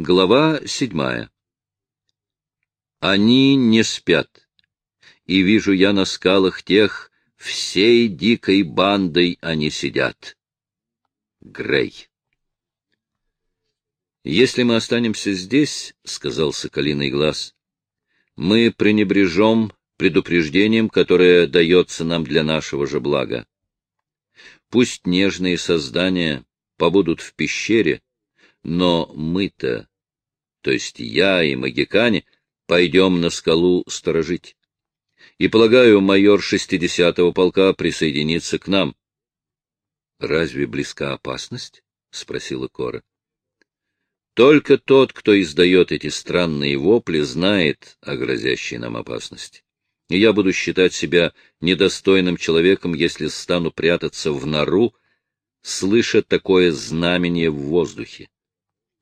Глава седьмая. Они не спят, и вижу я на скалах тех, всей дикой бандой они сидят. Грей. Если мы останемся здесь, — сказал Соколиный глаз, — мы пренебрежем предупреждением, которое дается нам для нашего же блага. Пусть нежные создания побудут в пещере, но мы-то, то есть я и магикане, пойдем на скалу сторожить. И, полагаю, майор шестидесятого полка присоединится к нам. — Разве близка опасность? — спросила Кора. — Только тот, кто издает эти странные вопли, знает о грозящей нам опасности и я буду считать себя недостойным человеком, если стану прятаться в нору, слыша такое знамение в воздухе.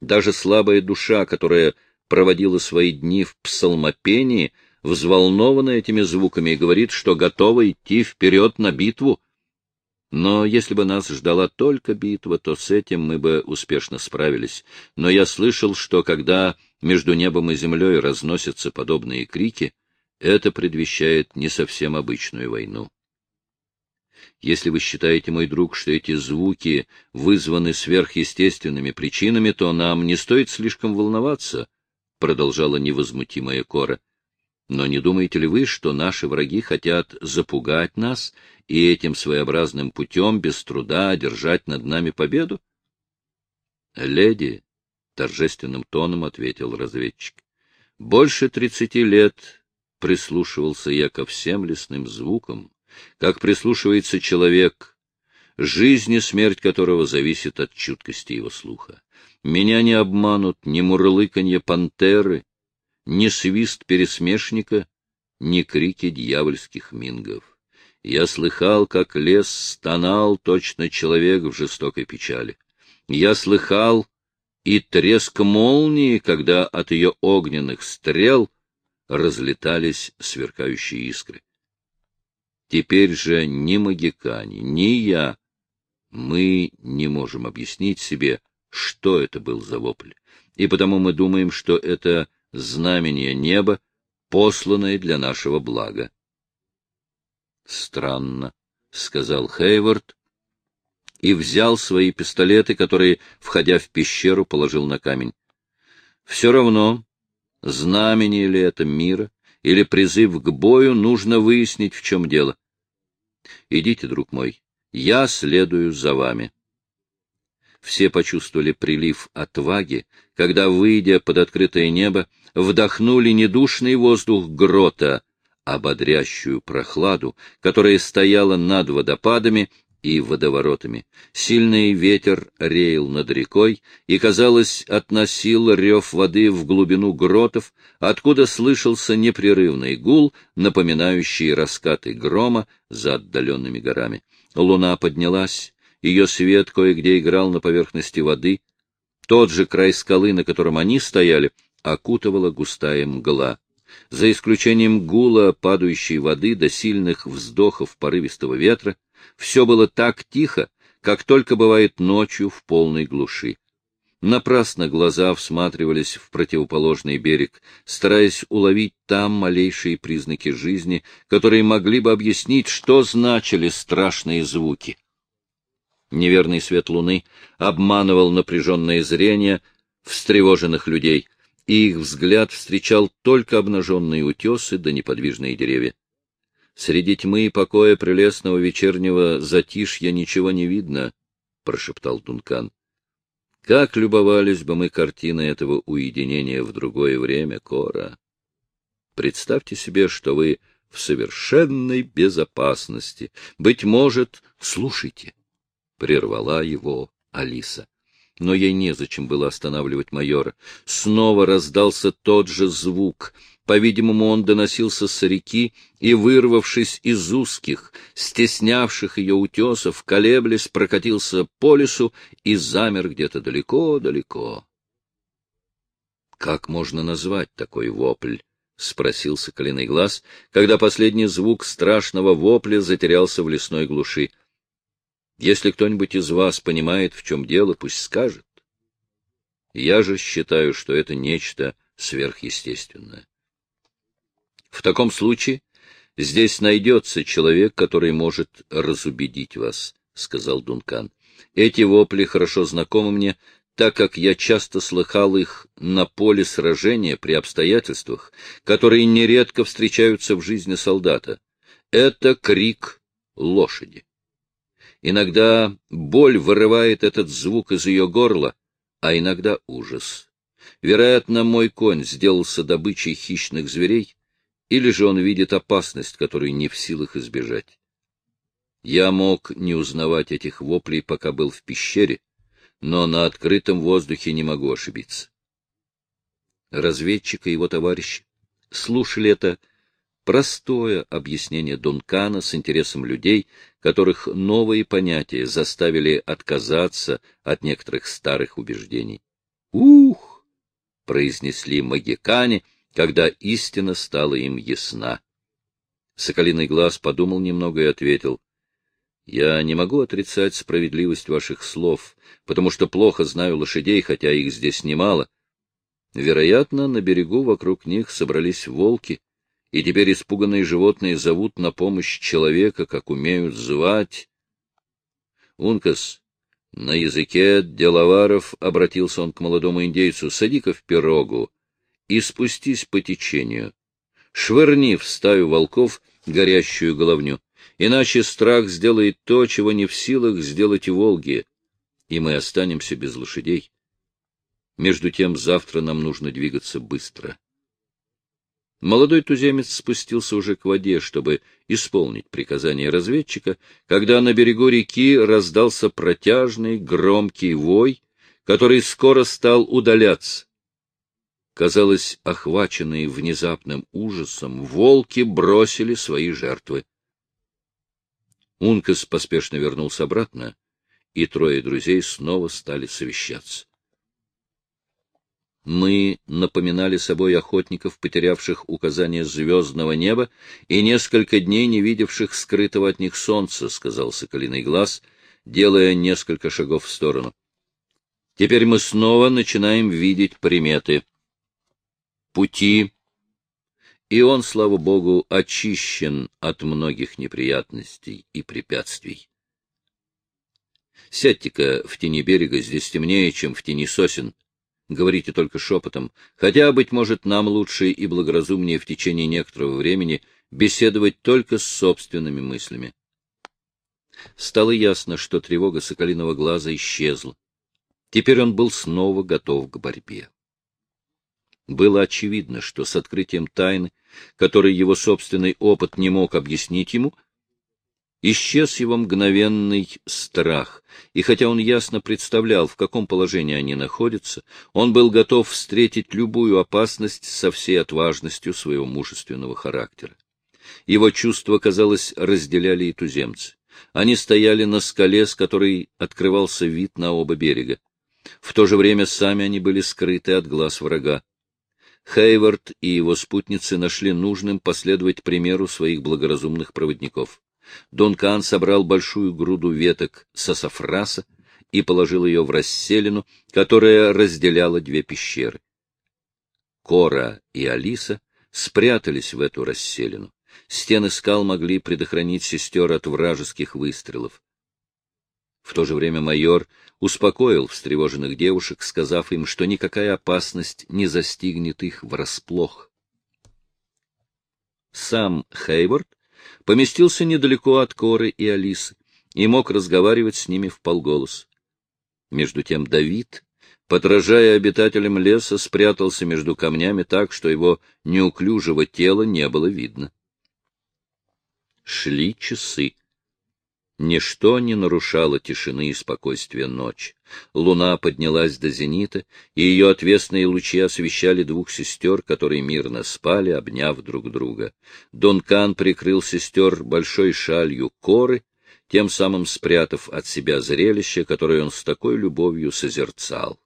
Даже слабая душа, которая проводила свои дни в псалмопении, взволнована этими звуками и говорит, что готова идти вперед на битву. Но если бы нас ждала только битва, то с этим мы бы успешно справились. Но я слышал, что когда между небом и землей разносятся подобные крики, это предвещает не совсем обычную войну. Если вы считаете, мой друг, что эти звуки вызваны сверхъестественными причинами, то нам не стоит слишком волноваться, — продолжала невозмутимая Кора. Но не думаете ли вы, что наши враги хотят запугать нас и этим своеобразным путем без труда одержать над нами победу? — Леди, — торжественным тоном ответил разведчик, — больше тридцати лет прислушивался я ко всем лесным звукам, как прислушивается человек, жизнь и смерть которого зависит от чуткости его слуха. Меня не обманут ни мурлыканье пантеры, ни свист пересмешника, ни крики дьявольских мингов. Я слыхал, как лес стонал точно человек в жестокой печали. Я слыхал и треск молнии, когда от ее огненных стрел разлетались сверкающие искры. Теперь же ни Магикани, ни я, мы не можем объяснить себе, что это был за вопль, и потому мы думаем, что это знамение неба, посланное для нашего блага. — Странно, — сказал Хейвард, и взял свои пистолеты, которые, входя в пещеру, положил на камень. — Все равно знамение ли это мира или призыв к бою, нужно выяснить, в чем дело. Идите, друг мой, я следую за вами. Все почувствовали прилив отваги, когда, выйдя под открытое небо, вдохнули недушный воздух грота, ободрящую прохладу, которая стояла над водопадами и водоворотами. Сильный ветер реял над рекой и, казалось, относил рев воды в глубину гротов, откуда слышался непрерывный гул, напоминающий раскаты грома за отдаленными горами. Луна поднялась, ее свет кое-где играл на поверхности воды. Тот же край скалы, на котором они стояли, окутывала густая мгла. За исключением гула падающей воды до сильных вздохов порывистого ветра, все было так тихо, как только бывает ночью в полной глуши. Напрасно глаза всматривались в противоположный берег, стараясь уловить там малейшие признаки жизни, которые могли бы объяснить, что значили страшные звуки. Неверный свет луны обманывал напряженное зрение встревоженных людей, и их взгляд встречал только обнаженные утесы да неподвижные деревья. Среди тьмы и покоя прелестного вечернего затишья ничего не видно, — прошептал Дункан. Как любовались бы мы картиной этого уединения в другое время, Кора! Представьте себе, что вы в совершенной безопасности. Быть может, слушайте, — прервала его Алиса. Но ей незачем было останавливать майора. Снова раздался тот же звук — по-видимому, он доносился с реки и, вырвавшись из узких, стеснявших ее утесов, колеблясь, прокатился по лесу и замер где-то далеко-далеко. — Как можно назвать такой вопль? — спросил Соколиный глаз, когда последний звук страшного вопля затерялся в лесной глуши. — Если кто-нибудь из вас понимает, в чем дело, пусть скажет. Я же считаю, что это нечто сверхъестественное. В таком случае здесь найдется человек, который может разубедить вас, — сказал Дункан. Эти вопли хорошо знакомы мне, так как я часто слыхал их на поле сражения при обстоятельствах, которые нередко встречаются в жизни солдата. Это крик лошади. Иногда боль вырывает этот звук из ее горла, а иногда ужас. Вероятно, мой конь сделался добычей хищных зверей, или же он видит опасность, которую не в силах избежать. Я мог не узнавать этих воплей, пока был в пещере, но на открытом воздухе не могу ошибиться. Разведчик и его товарищи слушали это простое объяснение Дункана с интересом людей, которых новые понятия заставили отказаться от некоторых старых убеждений. «Ух!» — произнесли магикане, когда истина стала им ясна. Соколиный глаз подумал немного и ответил, «Я не могу отрицать справедливость ваших слов, потому что плохо знаю лошадей, хотя их здесь немало. Вероятно, на берегу вокруг них собрались волки, и теперь испуганные животные зовут на помощь человека, как умеют звать. Ункас, на языке деловаров обратился он к молодому индейцу, сади-ка в пирогу и спустись по течению. Швырни в стаю волков горящую головню, иначе страх сделает то, чего не в силах сделать и волги, и мы останемся без лошадей. Между тем завтра нам нужно двигаться быстро. Молодой туземец спустился уже к воде, чтобы исполнить приказание разведчика, когда на берегу реки раздался протяжный громкий вой, который скоро стал удаляться. Казалось, охваченные внезапным ужасом, волки бросили свои жертвы. Ункас поспешно вернулся обратно, и трое друзей снова стали совещаться. Мы напоминали собой охотников, потерявших указание звездного неба и несколько дней не видевших скрытого от них солнца, — сказал Соколиный глаз, делая несколько шагов в сторону. Теперь мы снова начинаем видеть приметы. Пути. И он, слава богу, очищен от многих неприятностей и препятствий. Сядьте-ка в тени берега, здесь темнее, чем в тени сосен. Говорите только шепотом, хотя, быть может, нам лучше и благоразумнее в течение некоторого времени беседовать только с собственными мыслями. Стало ясно, что тревога соколиного глаза исчезла. Теперь он был снова готов к борьбе. Было очевидно, что с открытием тайны, которой его собственный опыт не мог объяснить ему, Исчез его мгновенный страх, и хотя он ясно представлял, в каком положении они находятся, он был готов встретить любую опасность со всей отважностью своего мужественного характера. Его чувства, казалось, разделяли и туземцы. Они стояли на скале, с которой открывался вид на оба берега. В то же время сами они были скрыты от глаз врага. Хейвард и его спутницы нашли нужным последовать примеру своих благоразумных проводников. Дункан собрал большую груду веток сасафраса и положил ее в расселину, которая разделяла две пещеры. Кора и Алиса спрятались в эту расселину. Стены скал могли предохранить сестер от вражеских выстрелов. В то же время майор успокоил встревоженных девушек, сказав им, что никакая опасность не застигнет их врасплох. Сам Хейворд поместился недалеко от Коры и Алисы и мог разговаривать с ними в полголос. Между тем Давид, подражая обитателям леса, спрятался между камнями так, что его неуклюжего тела не было видно. Шли часы. Ничто не нарушало тишины и спокойствия ночи. Луна поднялась до зенита, и ее отвесные лучи освещали двух сестер, которые мирно спали, обняв друг друга. Донкан прикрыл сестер большой шалью коры, тем самым спрятав от себя зрелище, которое он с такой любовью созерцал.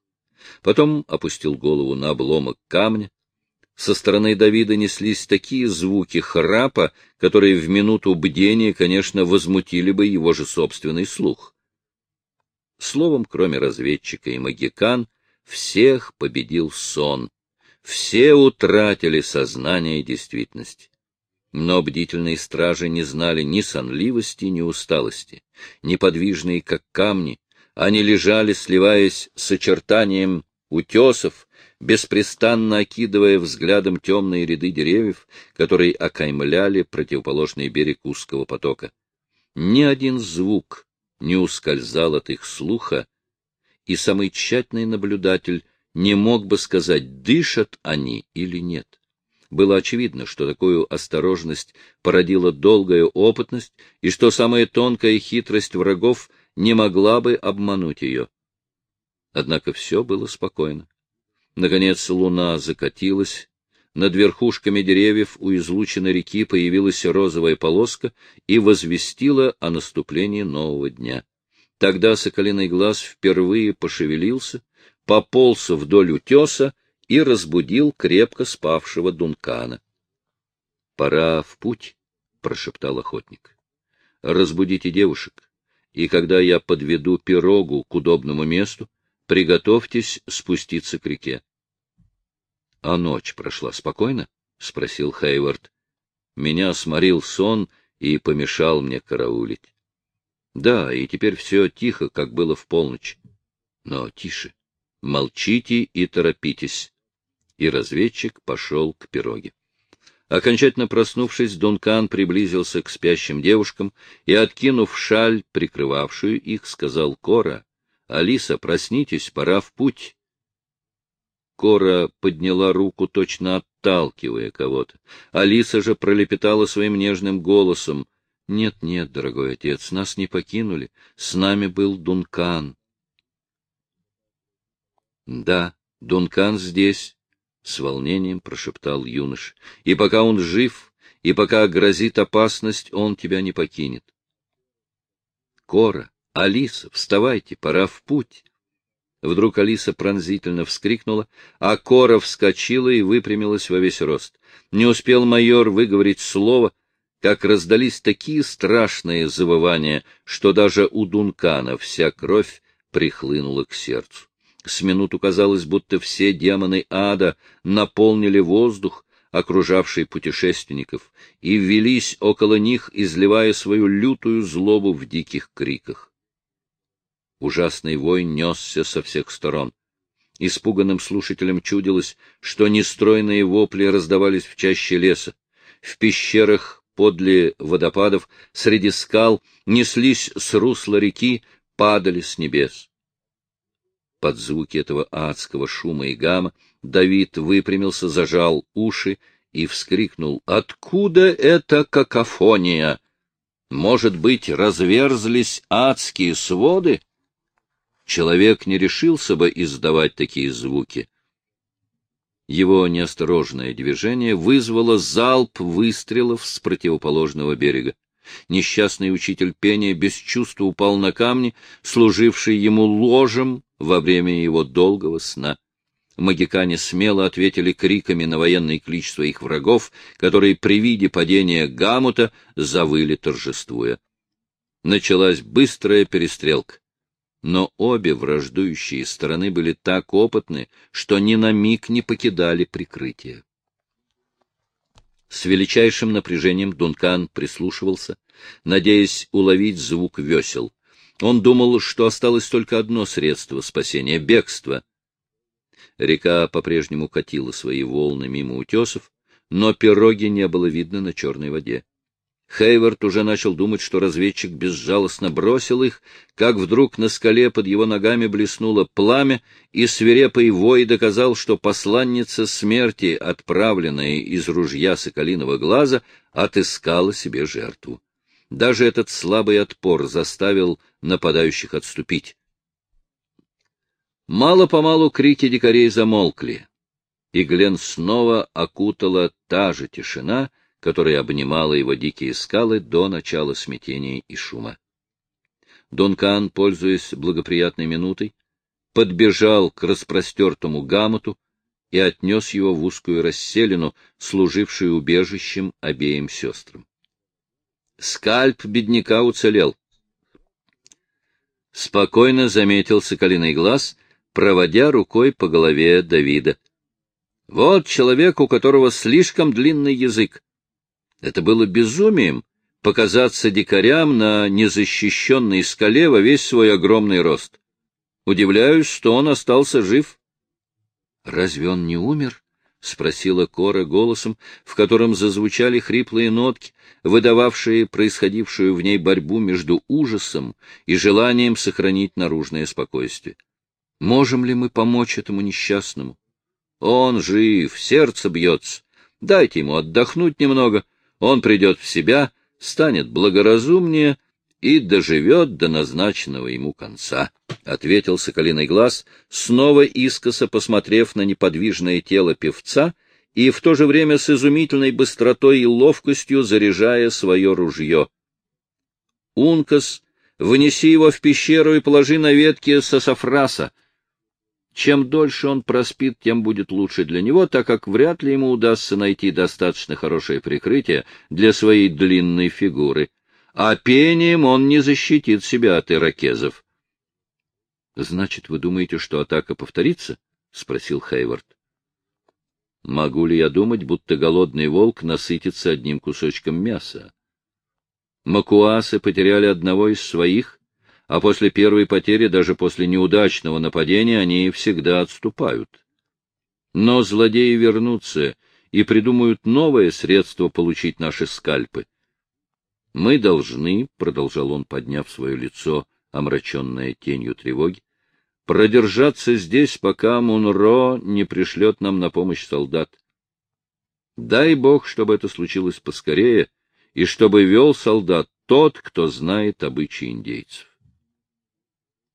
Потом опустил голову на обломок камня, со стороны Давида неслись такие звуки храпа, которые в минуту бдения, конечно, возмутили бы его же собственный слух. Словом, кроме разведчика и магикан, всех победил сон. Все утратили сознание и действительность. Но бдительные стражи не знали ни сонливости, ни усталости. Неподвижные, как камни, они лежали, сливаясь с очертанием утесов, беспрестанно окидывая взглядом темные ряды деревьев, которые окаймляли противоположный берег узкого потока. Ни один звук не ускользал от их слуха, и самый тщательный наблюдатель не мог бы сказать, дышат они или нет. Было очевидно, что такую осторожность породила долгая опытность, и что самая тонкая хитрость врагов не могла бы обмануть ее. Однако все было спокойно. Наконец луна закатилась, над верхушками деревьев у излученной реки появилась розовая полоска и возвестила о наступлении нового дня. Тогда соколиный глаз впервые пошевелился, пополз вдоль утеса и разбудил крепко спавшего Дункана. — Пора в путь, — прошептал охотник. — Разбудите девушек, и когда я подведу пирогу к удобному месту, приготовьтесь спуститься к реке. — А ночь прошла спокойно? — спросил Хейвард. Меня сморил сон и помешал мне караулить. Да, и теперь все тихо, как было в полночь. Но тише. Молчите и торопитесь. И разведчик пошел к пироге. Окончательно проснувшись, Дункан приблизился к спящим девушкам и, откинув шаль, прикрывавшую их, сказал Кора, — Алиса, проснитесь, пора в путь. Кора подняла руку, точно отталкивая кого-то. Алиса же пролепетала своим нежным голосом. — Нет, нет, дорогой отец, нас не покинули. С нами был Дункан. — Да, Дункан здесь, — с волнением прошептал юнош. — И пока он жив, и пока грозит опасность, он тебя не покинет. — Кора, Алиса, вставайте, пора в путь. Вдруг Алиса пронзительно вскрикнула, а Кора вскочила и выпрямилась во весь рост. Не успел майор выговорить слово, как раздались такие страшные завывания, что даже у Дункана вся кровь прихлынула к сердцу. С минуту казалось, будто все демоны ада наполнили воздух, окружавший путешественников, и велись около них, изливая свою лютую злобу в диких криках. Ужасный вой несся со всех сторон. Испуганным слушателям чудилось, что нестройные вопли раздавались в чаще леса. В пещерах подле водопадов, среди скал, неслись с русла реки, падали с небес. Под звуки этого адского шума и гамма Давид выпрямился, зажал уши и вскрикнул «Откуда эта какофония? Может быть, разверзлись адские своды?» Человек не решился бы издавать такие звуки. Его неосторожное движение вызвало залп выстрелов с противоположного берега. Несчастный учитель пения без чувства упал на камни, служившие ему ложем во время его долгого сна. Магикане смело ответили криками на военный клич своих врагов, которые при виде падения Гамута завыли торжествуя. Началась быстрая перестрелка но обе враждующие стороны были так опытны, что ни на миг не покидали прикрытие. С величайшим напряжением Дункан прислушивался, надеясь уловить звук весел. Он думал, что осталось только одно средство спасения — бегство. Река по-прежнему катила свои волны мимо утесов, но пироги не было видно на черной воде. Хейвард уже начал думать, что разведчик безжалостно бросил их, как вдруг на скале под его ногами блеснуло пламя, и свирепый вой доказал, что посланница смерти, отправленная из ружья соколиного глаза, отыскала себе жертву. Даже этот слабый отпор заставил нападающих отступить. Мало-помалу крики дикарей замолкли, и Глен снова окутала та же тишина, которая обнимала его дикие скалы до начала смятения и шума. Дункан, пользуясь благоприятной минутой, подбежал к распростертому гамоту и отнес его в узкую расселину, служившую убежищем обеим сестрам. Скальп бедняка уцелел. Спокойно заметил соколиный глаз, проводя рукой по голове Давида. Вот человек, у которого слишком длинный язык. Это было безумием показаться дикарям на незащищенной скале во весь свой огромный рост. Удивляюсь, что он остался жив. — Разве он не умер? — спросила Кора голосом, в котором зазвучали хриплые нотки, выдававшие происходившую в ней борьбу между ужасом и желанием сохранить наружное спокойствие. — Можем ли мы помочь этому несчастному? — Он жив, сердце бьется. Дайте ему отдохнуть немного, он придет в себя, станет благоразумнее и доживет до назначенного ему конца, — ответил Соколиный глаз, снова искоса посмотрев на неподвижное тело певца и в то же время с изумительной быстротой и ловкостью заряжая свое ружье. Ункас, вынеси его в пещеру и положи на ветки сософраса. Чем дольше он проспит, тем будет лучше для него, так как вряд ли ему удастся найти достаточно хорошее прикрытие для своей длинной фигуры. А пением он не защитит себя от иракезов. — Значит, вы думаете, что атака повторится? — спросил Хейвард. — Могу ли я думать, будто голодный волк насытится одним кусочком мяса? Макуасы потеряли одного из своих, а после первой потери, даже после неудачного нападения, они всегда отступают. Но злодеи вернутся и придумают новое средство получить наши скальпы. Мы должны, — продолжал он, подняв свое лицо, омраченное тенью тревоги, — продержаться здесь, пока Мунро не пришлет нам на помощь солдат. Дай Бог, чтобы это случилось поскорее, и чтобы вел солдат тот, кто знает обычаи индейцев. —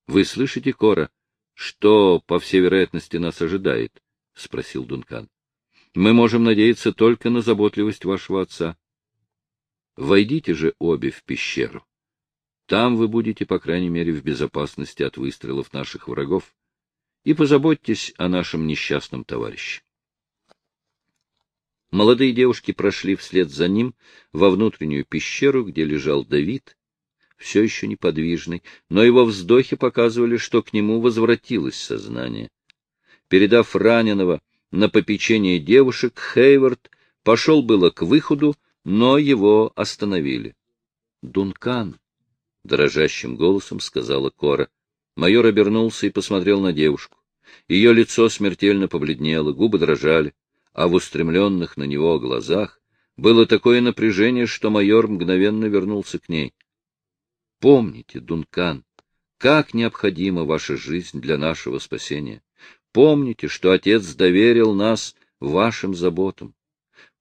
Вы слышите, Кора, что, по всей вероятности, нас ожидает? — спросил Дункан. — Мы можем надеяться только на заботливость вашего отца. Войдите же обе в пещеру. Там вы будете, по крайней мере, в безопасности от выстрелов наших врагов. И позаботьтесь о нашем несчастном товарище. Молодые девушки прошли вслед за ним во внутреннюю пещеру, где лежал Давид, все еще неподвижный, но его вздохи показывали, что к нему возвратилось сознание. Передав раненого на попечение девушек, Хейвард пошел было к выходу, но его остановили. — Дункан, — дрожащим голосом сказала Кора. Майор обернулся и посмотрел на девушку. Ее лицо смертельно побледнело, губы дрожали, а в устремленных на него глазах было такое напряжение, что майор мгновенно вернулся к ней. Помните, Дункан, как необходима ваша жизнь для нашего спасения. Помните, что Отец доверил нас вашим заботам.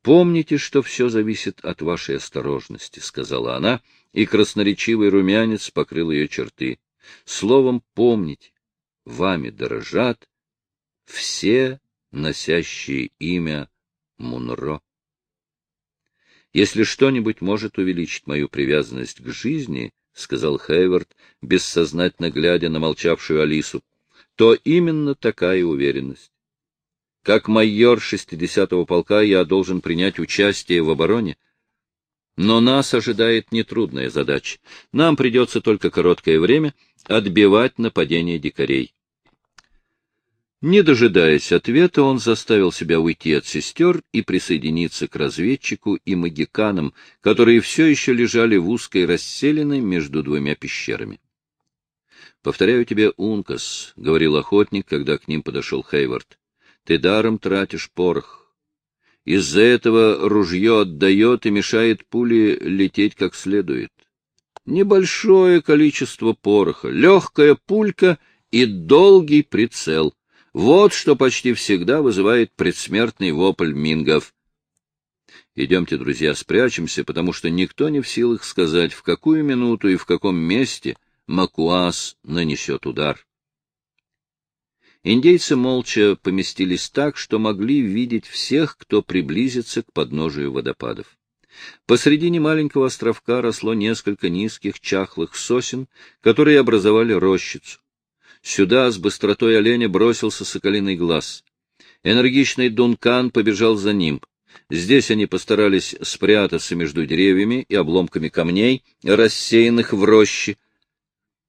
Помните, что все зависит от вашей осторожности, — сказала она, и красноречивый румянец покрыл ее черты. Словом, помните, вами дорожат все носящие имя Мунро. Если что-нибудь может увеличить мою привязанность к жизни, — сказал Хейвард, бессознательно глядя на молчавшую Алису, — то именно такая уверенность. Как майор 60-го полка я должен принять участие в обороне. Но нас ожидает нетрудная задача. Нам придется только короткое время отбивать нападение дикарей. Не дожидаясь ответа, он заставил себя уйти от сестер и присоединиться к разведчику и магиканам, которые все еще лежали в узкой расселенной между двумя пещерами. «Повторяю тебе, Ункас», — говорил охотник, когда к ним подошел Хейвард, — «ты даром тратишь порох. Из-за этого ружье отдает и мешает пуле лететь как следует. Небольшое количество пороха, легкая пулька и долгий прицел — вот что почти всегда вызывает предсмертный вопль мингов. Идемте, друзья, спрячемся, потому что никто не в силах сказать, в какую минуту и в каком месте Макуас нанесет удар. Индейцы молча поместились так, что могли видеть всех, кто приблизится к подножию водопадов. Посредине маленького островка росло несколько низких чахлых сосен, которые образовали рощицу. Сюда с быстротой оленя бросился соколиный глаз. Энергичный Дункан побежал за ним. Здесь они постарались спрятаться между деревьями и обломками камней, рассеянных в роще.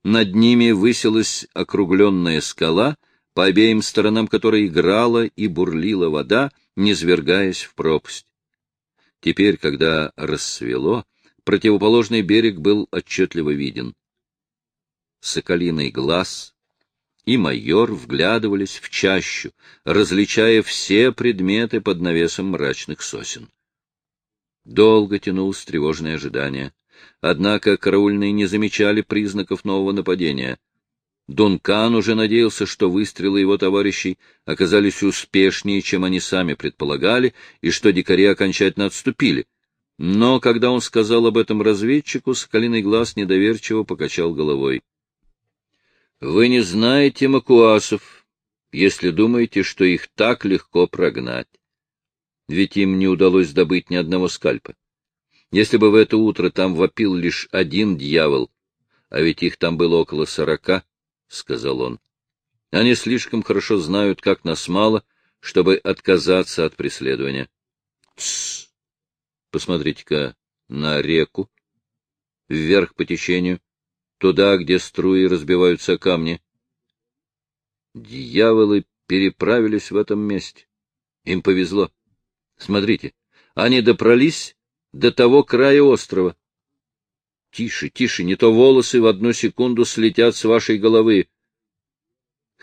Над ними высилась округленная скала, по обеим сторонам которой играла и бурлила вода, низвергаясь в пропасть. Теперь, когда рассвело, противоположный берег был отчетливо виден. Соколиный глаз и майор вглядывались в чащу, различая все предметы под навесом мрачных сосен. Долго тянулось тревожное ожидание. Однако караульные не замечали признаков нового нападения. Дункан уже надеялся, что выстрелы его товарищей оказались успешнее, чем они сами предполагали, и что дикари окончательно отступили. Но когда он сказал об этом разведчику, Соколиный глаз недоверчиво покачал головой. — Вы не знаете макуасов, если думаете, что их так легко прогнать. Ведь им не удалось добыть ни одного скальпа. Если бы в это утро там вопил лишь один дьявол, а ведь их там было около сорока, — сказал он. — Они слишком хорошо знают, как нас мало, чтобы отказаться от преследования. Посмотрите-ка на реку, вверх по течению, туда, где струи разбиваются о камни. Дьяволы переправились в этом месте. Им повезло. Смотрите, они допролись до того края острова. Тише, тише, не то волосы в одну секунду слетят с вашей головы.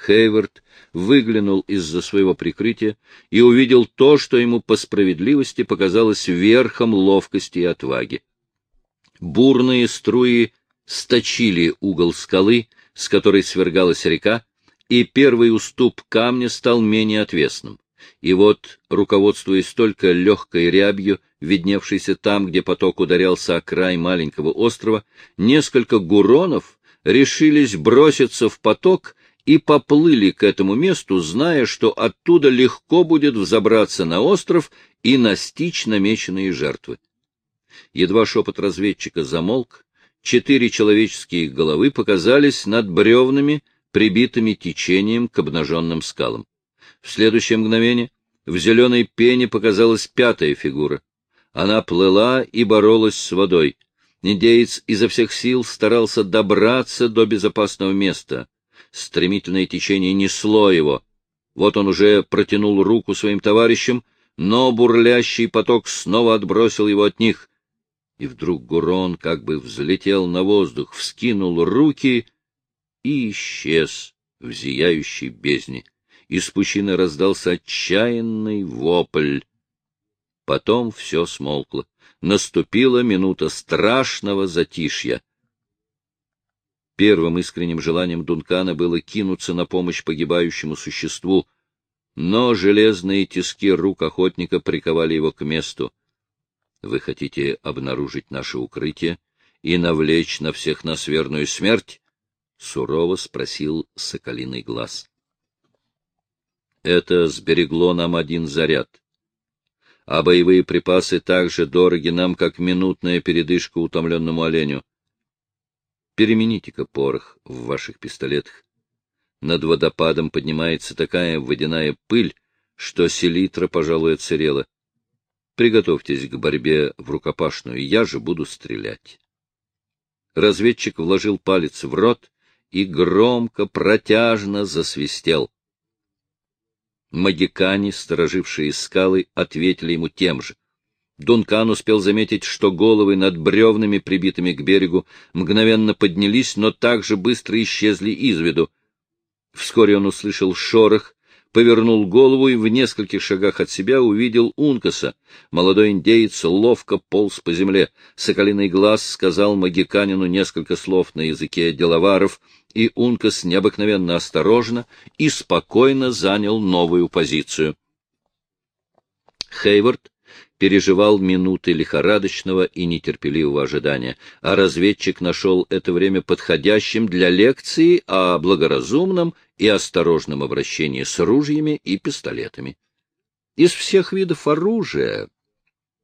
Хейвард выглянул из-за своего прикрытия и увидел то, что ему по справедливости показалось верхом ловкости и отваги. Бурные струи сточили угол скалы, с которой свергалась река, и первый уступ камня стал менее отвесным. И вот, руководствуясь только легкой рябью, видневшейся там, где поток ударялся о край маленького острова, несколько гуронов решились броситься в поток и поплыли к этому месту, зная, что оттуда легко будет взобраться на остров и настичь намеченные жертвы. Едва шепот разведчика замолк, четыре человеческие головы показались над бревнами, прибитыми течением к обнаженным скалам. В следующее мгновение в зеленой пене показалась пятая фигура. Она плыла и боролась с водой. Индеец изо всех сил старался добраться до безопасного места. Стремительное течение несло его. Вот он уже протянул руку своим товарищам, но бурлящий поток снова отбросил его от них. И вдруг Гурон как бы взлетел на воздух, вскинул руки и исчез в зияющей бездне. Из пучины раздался отчаянный вопль. Потом все смолкло. Наступила минута страшного затишья. Первым искренним желанием Дункана было кинуться на помощь погибающему существу, но железные тиски рук охотника приковали его к месту. — Вы хотите обнаружить наше укрытие и навлечь на всех нас верную смерть? — сурово спросил Соколиный глаз. Это сберегло нам один заряд а боевые припасы так же дороги нам, как минутная передышка утомленному оленю. Перемените-ка порох в ваших пистолетах. Над водопадом поднимается такая водяная пыль, что селитра, пожалуй, отсырела. Приготовьтесь к борьбе в рукопашную, я же буду стрелять. Разведчик вложил палец в рот и громко, протяжно засвистел. Магикане, сторожившие скалы, ответили ему тем же. Дункан успел заметить, что головы над бревнами, прибитыми к берегу, мгновенно поднялись, но так же быстро исчезли из виду. Вскоре он услышал шорох, повернул голову и в нескольких шагах от себя увидел Ункаса. Молодой индеец ловко полз по земле. Соколиный глаз сказал магиканину несколько слов на языке деловаров, и Ункас необыкновенно осторожно и спокойно занял новую позицию. Хейвард переживал минуты лихорадочного и нетерпеливого ожидания, а разведчик нашел это время подходящим для лекции о благоразумном и осторожном обращении с ружьями и пистолетами. Из всех видов оружия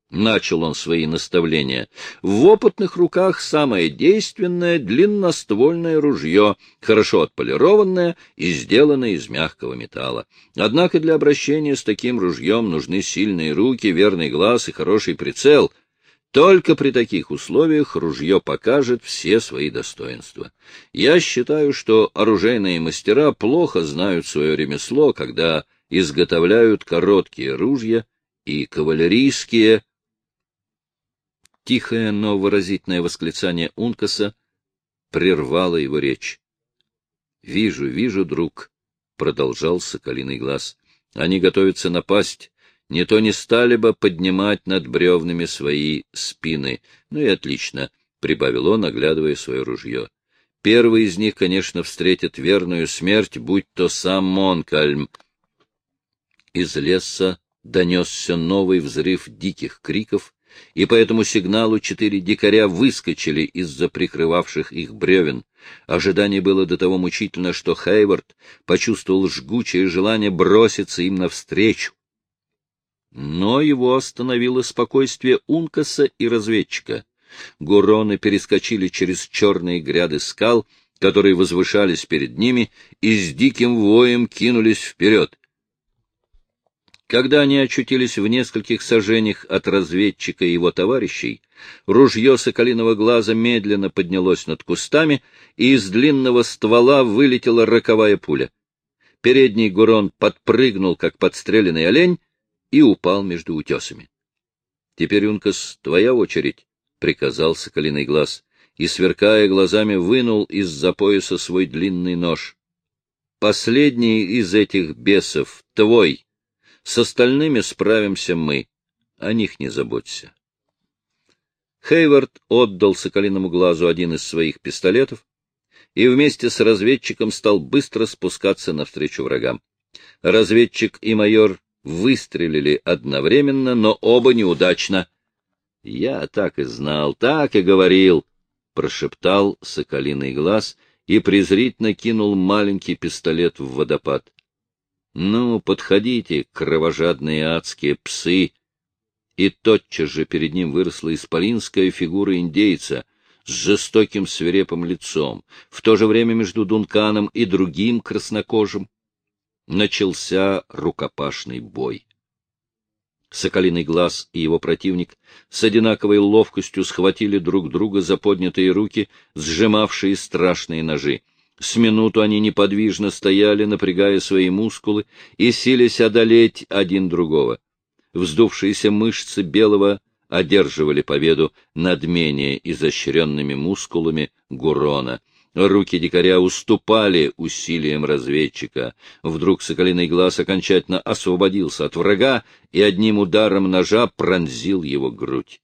Начал он свои наставления. В опытных руках самое действенное длинноствольное ружье, хорошо отполированное и сделанное из мягкого металла. Однако для обращения с таким ружьем нужны сильные руки, верный глаз и хороший прицел. Только при таких условиях ружье покажет все свои достоинства. Я считаю, что оружейные мастера плохо знают свое ремесло, когда изготовляют короткие ружья и кавалерийские. Тихое, но выразительное восклицание Ункаса прервало его речь. — Вижу, вижу, друг, — продолжал Соколиный глаз. — Они готовятся напасть не то не стали бы поднимать над бревнами свои спины. Ну и отлично, — прибавил он, оглядывая свое ружье. Первый из них, конечно, встретит верную смерть, будь то сам Монкальм. Из леса донесся новый взрыв диких криков, и по этому сигналу четыре дикаря выскочили из-за прикрывавших их бревен. Ожидание было до того мучительно, что Хейвард почувствовал жгучее желание броситься им навстречу. Но его остановило спокойствие Ункаса и разведчика. Гуроны перескочили через черные гряды скал, которые возвышались перед ними, и с диким воем кинулись вперед. Когда они очутились в нескольких сажениях от разведчика и его товарищей, ружье соколиного глаза медленно поднялось над кустами, и из длинного ствола вылетела роковая пуля. Передний Гурон подпрыгнул, как подстреленный олень, и упал между утесами. — Теперь, Юнкас, твоя очередь, — приказал соколиный глаз, и, сверкая глазами, вынул из-за пояса свой длинный нож. — Последний из этих бесов твой. С остальными справимся мы. О них не заботься. Хейвард отдал соколиному глазу один из своих пистолетов и вместе с разведчиком стал быстро спускаться навстречу врагам. Разведчик и майор выстрелили одновременно, но оба неудачно. — Я так и знал, так и говорил, — прошептал соколиный глаз и презрительно кинул маленький пистолет в водопад. — Ну, подходите, кровожадные адские псы! И тотчас же перед ним выросла исполинская фигура индейца с жестоким свирепым лицом, в то же время между Дунканом и другим краснокожим начался рукопашный бой. Соколиный глаз и его противник с одинаковой ловкостью схватили друг друга за поднятые руки, сжимавшие страшные ножи. С минуту они неподвижно стояли, напрягая свои мускулы и сились одолеть один другого. Вздувшиеся мышцы белого одерживали победу над менее изощренными мускулами Гурона. Руки дикаря уступали усилиям разведчика. Вдруг соколиный глаз окончательно освободился от врага и одним ударом ножа пронзил его грудь.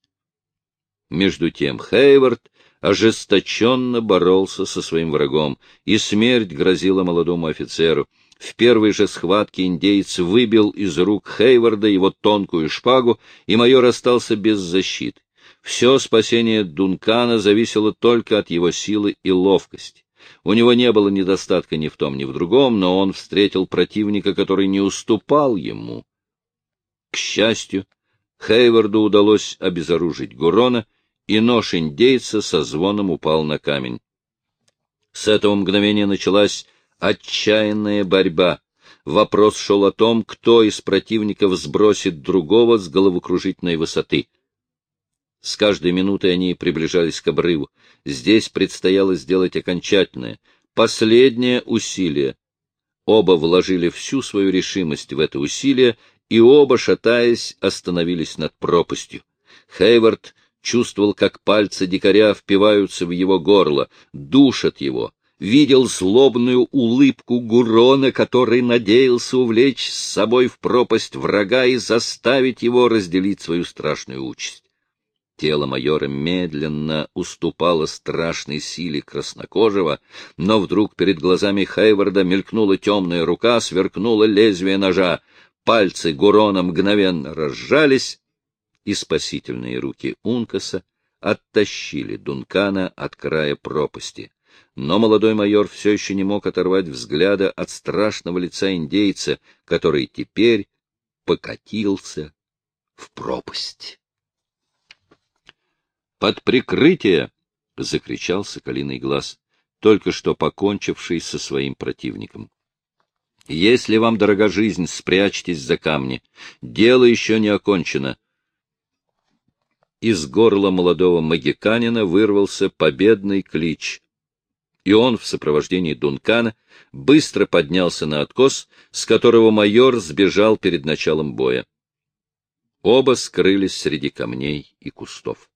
Между тем Хейвард ожесточенно боролся со своим врагом, и смерть грозила молодому офицеру. В первой же схватке индейец выбил из рук Хейварда его тонкую шпагу, и майор остался без защиты. Все спасение Дункана зависело только от его силы и ловкости. У него не было недостатка ни в том, ни в другом, но он встретил противника, который не уступал ему. К счастью, Хейварду удалось обезоружить Гурона, и нож индейца со звоном упал на камень. С этого мгновения началась отчаянная борьба. Вопрос шел о том, кто из противников сбросит другого с головокружительной высоты. С каждой минутой они приближались к обрыву. Здесь предстояло сделать окончательное, последнее усилие. Оба вложили всю свою решимость в это усилие, и оба, шатаясь, остановились над пропастью. Хейвард чувствовал, как пальцы дикаря впиваются в его горло, душат его, видел злобную улыбку Гурона, который надеялся увлечь с собой в пропасть врага и заставить его разделить свою страшную участь. Тело майора медленно уступало страшной силе краснокожего, но вдруг перед глазами Хейварда мелькнула темная рука, сверкнуло лезвие ножа. Пальцы Гурона мгновенно разжались, и спасительные руки Ункаса оттащили Дункана от края пропасти. Но молодой майор все еще не мог оторвать взгляда от страшного лица индейца, который теперь покатился в пропасть. Под прикрытие! — закричал соколиный глаз, только что покончивший со своим противником. — Если вам дорога жизнь, спрячьтесь за камни. Дело еще не окончено. Из горла молодого магиканина вырвался победный клич, и он в сопровождении Дункана быстро поднялся на откос, с которого майор сбежал перед началом боя. Оба скрылись среди камней и кустов.